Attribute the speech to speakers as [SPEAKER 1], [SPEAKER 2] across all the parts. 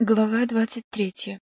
[SPEAKER 1] Глава двадцать третья.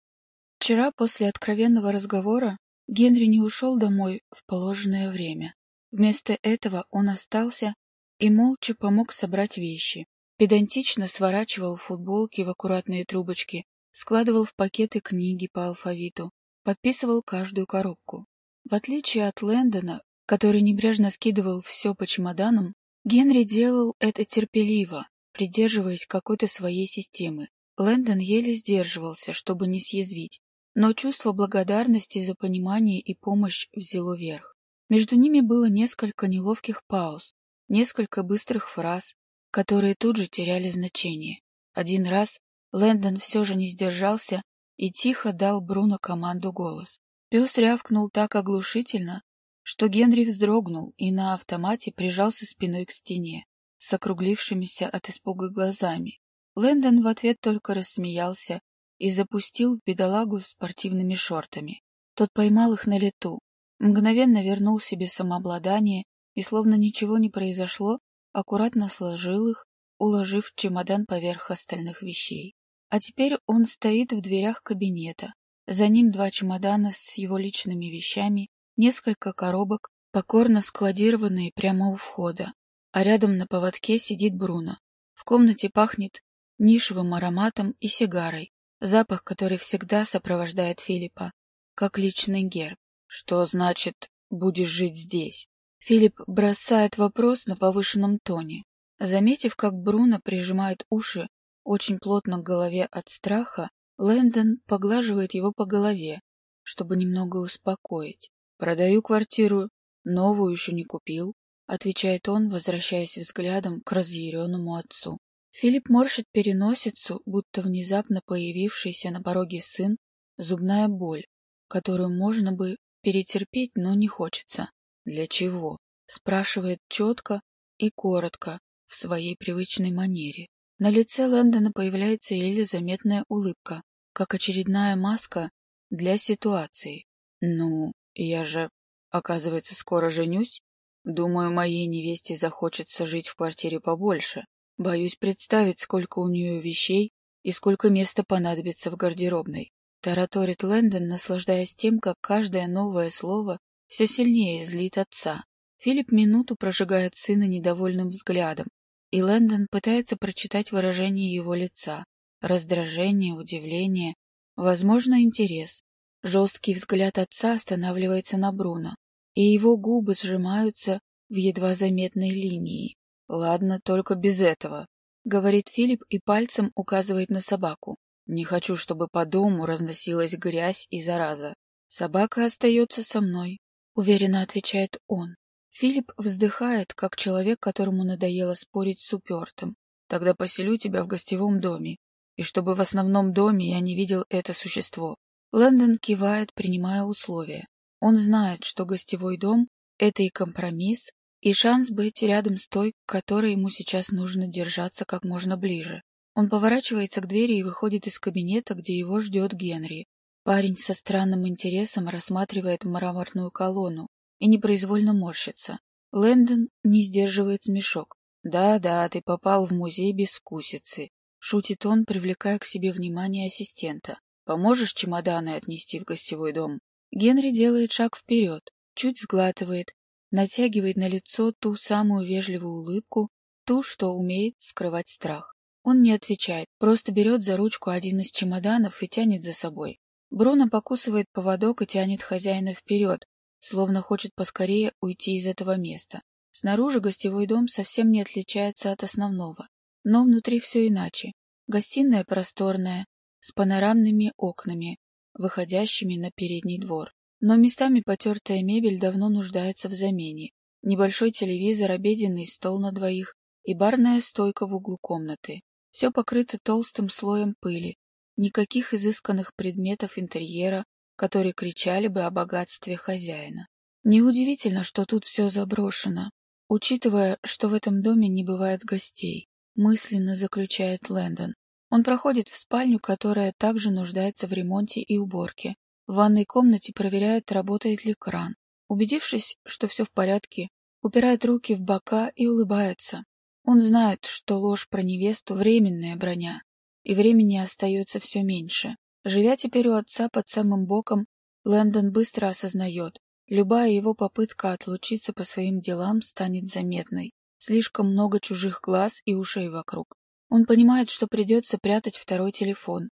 [SPEAKER 1] Вчера после откровенного разговора Генри не ушел домой в положенное время. Вместо этого он остался и молча помог собрать вещи. Педантично сворачивал футболки в аккуратные трубочки, складывал в пакеты книги по алфавиту, подписывал каждую коробку. В отличие от Лэндона, который небрежно скидывал все по чемоданам, Генри делал это терпеливо, придерживаясь какой-то своей системы, Лэндон еле сдерживался, чтобы не съязвить, но чувство благодарности за понимание и помощь взяло верх. Между ними было несколько неловких пауз, несколько быстрых фраз, которые тут же теряли значение. Один раз Лэндон все же не сдержался и тихо дал Бруно команду голос. Пес рявкнул так оглушительно, что Генри вздрогнул и на автомате прижался спиной к стене, с округлившимися от испуга глазами. Лэндон в ответ только рассмеялся и запустил в бедолагу спортивными шортами. Тот поймал их на лету, мгновенно вернул себе самообладание и, словно ничего не произошло, аккуратно сложил их, уложив чемодан поверх остальных вещей. А теперь он стоит в дверях кабинета. За ним два чемодана с его личными вещами, несколько коробок, покорно складированные прямо у входа. А рядом на поводке сидит Бруно. В комнате пахнет нишевым ароматом и сигарой, запах, который всегда сопровождает Филиппа, как личный герб. Что значит «будешь жить здесь»? Филипп бросает вопрос на повышенном тоне. Заметив, как Бруно прижимает уши очень плотно к голове от страха, Лэндон поглаживает его по голове, чтобы немного успокоить. «Продаю квартиру, новую еще не купил», — отвечает он, возвращаясь взглядом к разъяренному отцу. Филипп морщит переносицу, будто внезапно появившийся на пороге сын, зубная боль, которую можно бы перетерпеть, но не хочется. «Для чего?» — спрашивает четко и коротко, в своей привычной манере. На лице Лэндона появляется еле заметная улыбка, как очередная маска для ситуации. «Ну, я же, оказывается, скоро женюсь. Думаю, моей невесте захочется жить в квартире побольше, Боюсь представить, сколько у нее вещей и сколько места понадобится в гардеробной. Тараторит Лэндон, наслаждаясь тем, как каждое новое слово все сильнее злит отца. Филипп минуту прожигает сына недовольным взглядом, и Лэндон пытается прочитать выражение его лица. Раздражение, удивление, возможно, интерес. Жесткий взгляд отца останавливается на Бруно, и его губы сжимаются в едва заметной линии. «Ладно, только без этого», — говорит Филипп и пальцем указывает на собаку. «Не хочу, чтобы по дому разносилась грязь и зараза. Собака остается со мной», — уверенно отвечает он. Филипп вздыхает, как человек, которому надоело спорить с упертым. «Тогда поселю тебя в гостевом доме, и чтобы в основном доме я не видел это существо». Лэндон кивает, принимая условия. Он знает, что гостевой дом — это и компромисс, и шанс быть рядом с той, к которой ему сейчас нужно держаться как можно ближе. Он поворачивается к двери и выходит из кабинета, где его ждет Генри. Парень со странным интересом рассматривает мраморную колонну и непроизвольно морщится. Лэндон не сдерживает смешок. «Да-да, ты попал в музей без вкусицы», — шутит он, привлекая к себе внимание ассистента. «Поможешь чемоданы отнести в гостевой дом?» Генри делает шаг вперед, чуть сглатывает натягивает на лицо ту самую вежливую улыбку, ту, что умеет скрывать страх. Он не отвечает, просто берет за ручку один из чемоданов и тянет за собой. Бруно покусывает поводок и тянет хозяина вперед, словно хочет поскорее уйти из этого места. Снаружи гостевой дом совсем не отличается от основного, но внутри все иначе. Гостиная просторная, с панорамными окнами, выходящими на передний двор. Но местами потертая мебель давно нуждается в замене. Небольшой телевизор, обеденный стол на двоих и барная стойка в углу комнаты. Все покрыто толстым слоем пыли. Никаких изысканных предметов интерьера, которые кричали бы о богатстве хозяина. Неудивительно, что тут все заброшено, учитывая, что в этом доме не бывает гостей, мысленно заключает Лэндон. Он проходит в спальню, которая также нуждается в ремонте и уборке, в ванной комнате проверяет, работает ли кран. Убедившись, что все в порядке, упирает руки в бока и улыбается. Он знает, что ложь про невесту — временная броня, и времени остается все меньше. Живя теперь у отца под самым боком, Лэндон быстро осознает, любая его попытка отлучиться по своим делам станет заметной. Слишком много чужих глаз и ушей вокруг. Он понимает, что придется прятать второй телефон,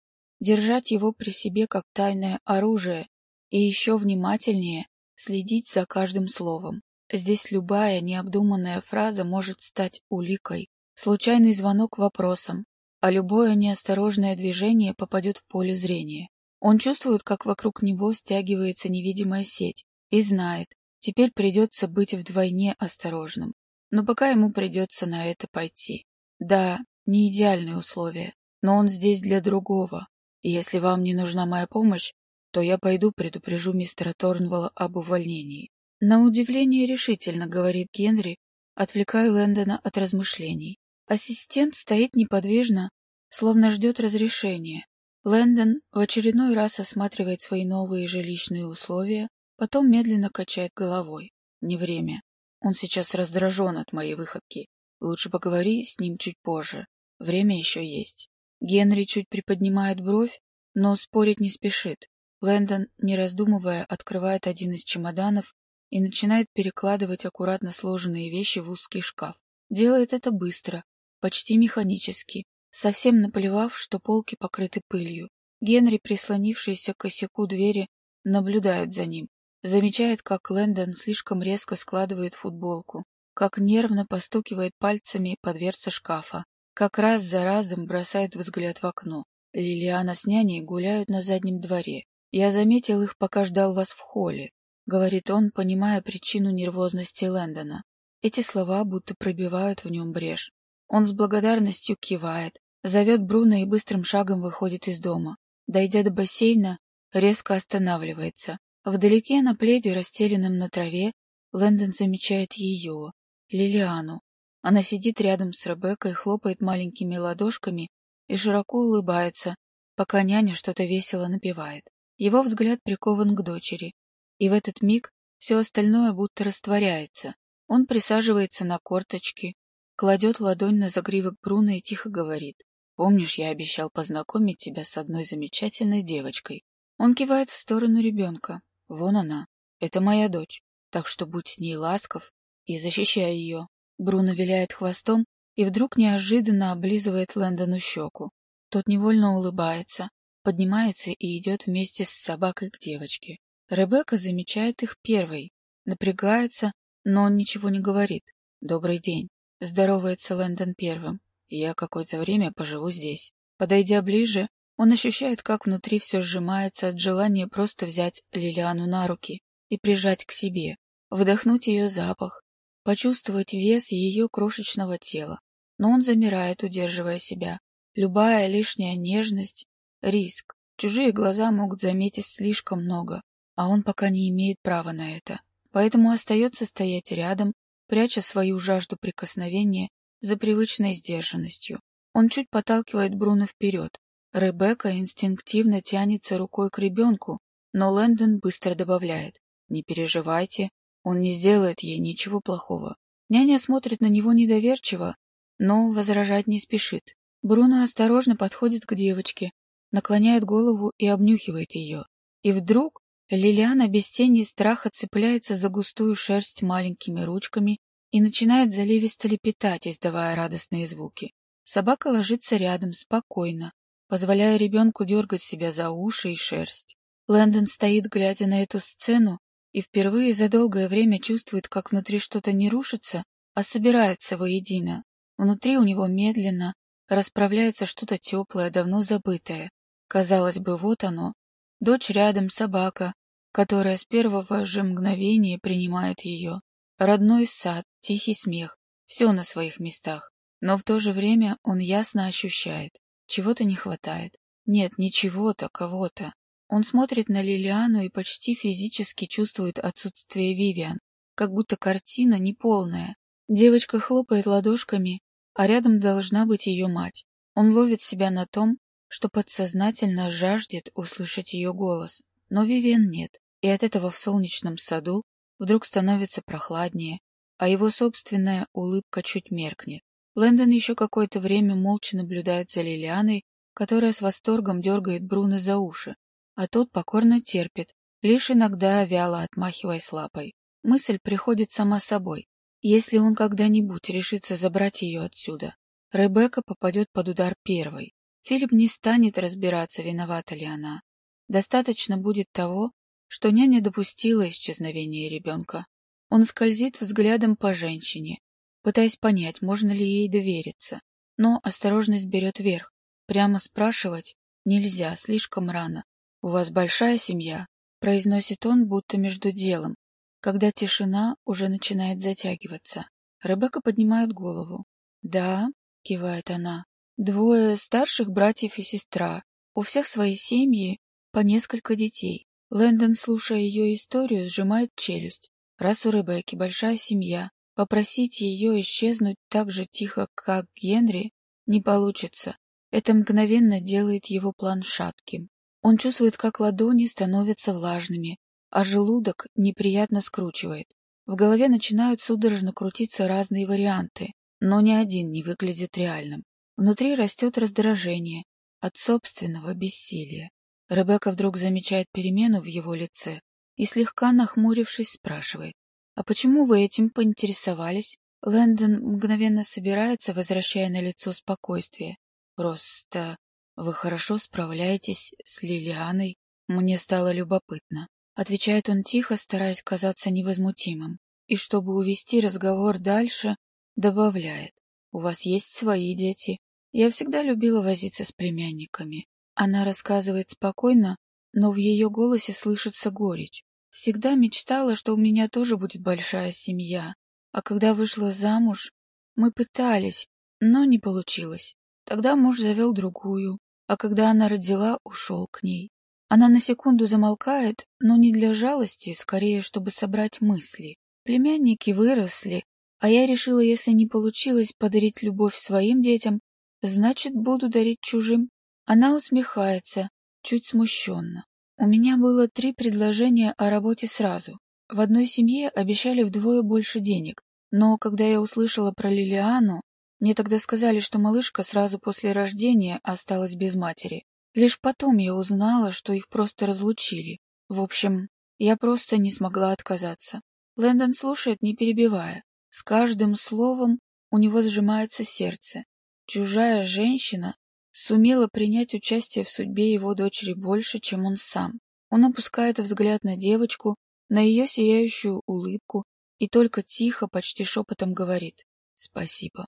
[SPEAKER 1] держать его при себе как тайное оружие и еще внимательнее следить за каждым словом. Здесь любая необдуманная фраза может стать уликой, случайный звонок вопросом, а любое неосторожное движение попадет в поле зрения. Он чувствует, как вокруг него стягивается невидимая сеть, и знает, теперь придется быть вдвойне осторожным. Но пока ему придется на это пойти. Да, не идеальные условия, но он здесь для другого. Если вам не нужна моя помощь, то я пойду предупрежу мистера Торнвелла об увольнении. На удивление решительно, говорит Генри, отвлекая Лэндона от размышлений. Ассистент стоит неподвижно, словно ждет разрешения. Лэндон в очередной раз осматривает свои новые жилищные условия, потом медленно качает головой. Не время. Он сейчас раздражен от моей выходки. Лучше поговори с ним чуть позже. Время еще есть. Генри чуть приподнимает бровь, но спорить не спешит. Лэндон, не раздумывая, открывает один из чемоданов и начинает перекладывать аккуратно сложенные вещи в узкий шкаф. Делает это быстро, почти механически, совсем наплевав, что полки покрыты пылью. Генри, прислонившийся к косяку двери, наблюдает за ним. Замечает, как Лэндон слишком резко складывает футболку, как нервно постукивает пальцами по дверце шкафа, как раз за разом бросает взгляд в окно. Лилиана с няней гуляют на заднем дворе. Я заметил их, пока ждал вас в холле. — говорит он, понимая причину нервозности Лэндона. Эти слова будто пробивают в нем брешь. Он с благодарностью кивает, зовет Бруно и быстрым шагом выходит из дома. Дойдя до бассейна, резко останавливается. Вдалеке на пледе, расстеленном на траве, Лэндон замечает ее, Лилиану. Она сидит рядом с Ребеккой, хлопает маленькими ладошками и широко улыбается, пока няня что-то весело напевает. Его взгляд прикован к дочери, и в этот миг все остальное будто растворяется. Он присаживается на корточки, кладет ладонь на загривок Бруно и тихо говорит. «Помнишь, я обещал познакомить тебя с одной замечательной девочкой?» Он кивает в сторону ребенка. «Вон она. Это моя дочь. Так что будь с ней ласков и защищай ее». Бруно виляет хвостом и вдруг неожиданно облизывает Лэндону щеку. Тот невольно улыбается, поднимается и идет вместе с собакой к девочке. Ребекка замечает их первой, напрягается, но он ничего не говорит. «Добрый день», — здоровается Лэндон первым. «Я какое-то время поживу здесь». Подойдя ближе, он ощущает, как внутри все сжимается от желания просто взять Лилиану на руки и прижать к себе, вдохнуть ее запах, почувствовать вес ее крошечного тела. Но он замирает, удерживая себя. Любая лишняя нежность — риск. Чужие глаза могут заметить слишком много а он пока не имеет права на это. Поэтому остается стоять рядом, пряча свою жажду прикосновения за привычной сдержанностью. Он чуть подталкивает Бруно вперед. Ребекка инстинктивно тянется рукой к ребенку, но Лэндон быстро добавляет. «Не переживайте, он не сделает ей ничего плохого». Няня смотрит на него недоверчиво, но возражать не спешит. Бруно осторожно подходит к девочке, наклоняет голову и обнюхивает ее. И вдруг Лилиана без тени страха цепляется за густую шерсть маленькими ручками и начинает заливисто лепетать, издавая радостные звуки. Собака ложится рядом, спокойно, позволяя ребенку дергать себя за уши и шерсть. Лэндон стоит, глядя на эту сцену, и впервые за долгое время чувствует, как внутри что-то не рушится, а собирается воедино. Внутри у него медленно расправляется что-то теплое, давно забытое. Казалось бы, вот оно. Дочь рядом, собака, которая с первого же мгновения принимает ее. Родной сад, тихий смех, все на своих местах. Но в то же время он ясно ощущает, чего-то не хватает. Нет, не чего-то, кого-то. Он смотрит на Лилиану и почти физически чувствует отсутствие Вивиан, как будто картина неполная. Девочка хлопает ладошками, а рядом должна быть ее мать. Он ловит себя на том, что подсознательно жаждет услышать ее голос. Но Вивиан нет и от этого в солнечном саду вдруг становится прохладнее, а его собственная улыбка чуть меркнет. Лэндон еще какое-то время молча наблюдает за Лилианой, которая с восторгом дергает Бруно за уши, а тот покорно терпит, лишь иногда вяло отмахиваясь лапой. Мысль приходит сама собой. Если он когда-нибудь решится забрать ее отсюда, Ребекка попадет под удар первой. Филипп не станет разбираться, виновата ли она. Достаточно будет того, что няня допустила исчезновение ребенка. Он скользит взглядом по женщине, пытаясь понять, можно ли ей довериться. Но осторожность берет верх. Прямо спрашивать нельзя, слишком рано. «У вас большая семья?» — произносит он, будто между делом, когда тишина уже начинает затягиваться. Ребекка поднимает голову. «Да», — кивает она, — «двое старших братьев и сестра. У всех свои семьи, по несколько детей». Лэндон, слушая ее историю, сжимает челюсть. Раз у Ребекки большая семья, попросить ее исчезнуть так же тихо, как Генри, не получится. Это мгновенно делает его план шатким. Он чувствует, как ладони становятся влажными, а желудок неприятно скручивает. В голове начинают судорожно крутиться разные варианты, но ни один не выглядит реальным. Внутри растет раздражение от собственного бессилия. Ребекка вдруг замечает перемену в его лице и, слегка нахмурившись, спрашивает, «А почему вы этим поинтересовались?» Лэндон мгновенно собирается, возвращая на лицо спокойствие. «Просто вы хорошо справляетесь с Лилианой. Мне стало любопытно». Отвечает он тихо, стараясь казаться невозмутимым. И чтобы увести разговор дальше, добавляет. «У вас есть свои дети. Я всегда любила возиться с племянниками». Она рассказывает спокойно, но в ее голосе слышится горечь. Всегда мечтала, что у меня тоже будет большая семья. А когда вышла замуж, мы пытались, но не получилось. Тогда муж завел другую, а когда она родила, ушел к ней. Она на секунду замолкает, но не для жалости, скорее, чтобы собрать мысли. Племянники выросли, а я решила, если не получилось подарить любовь своим детям, значит, буду дарить чужим. Она усмехается, чуть смущенно. У меня было три предложения о работе сразу. В одной семье обещали вдвое больше денег, но когда я услышала про Лилиану, мне тогда сказали, что малышка сразу после рождения осталась без матери. Лишь потом я узнала, что их просто разлучили. В общем, я просто не смогла отказаться. Лэндон слушает, не перебивая. С каждым словом у него сжимается сердце. Чужая женщина сумела принять участие в судьбе его дочери больше, чем он сам. Он опускает взгляд на девочку, на ее сияющую улыбку и только тихо, почти шепотом говорит «Спасибо».